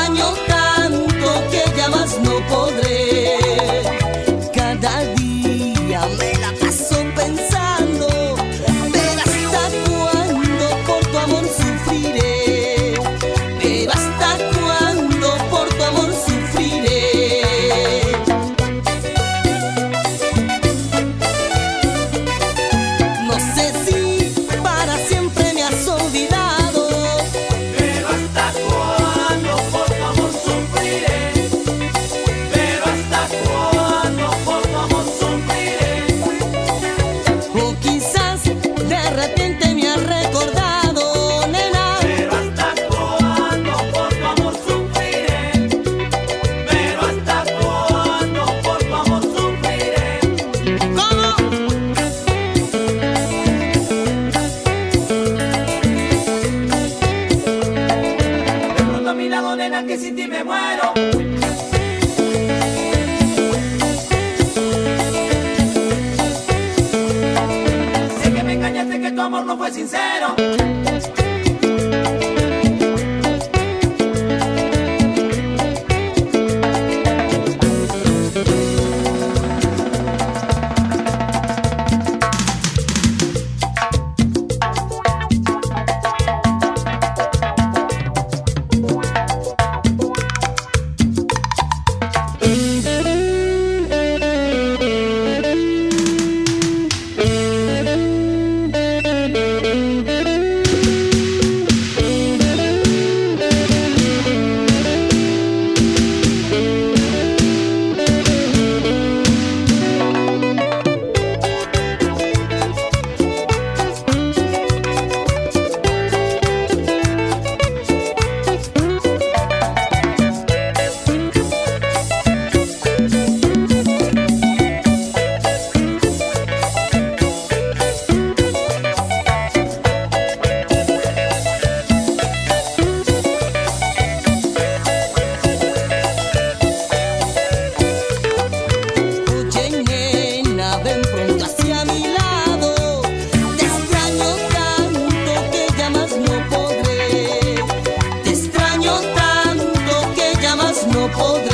extraño tanto que ya más no podré. que sin ti me muero. Sé que me engañaste, que tu amor no fue sincero. all the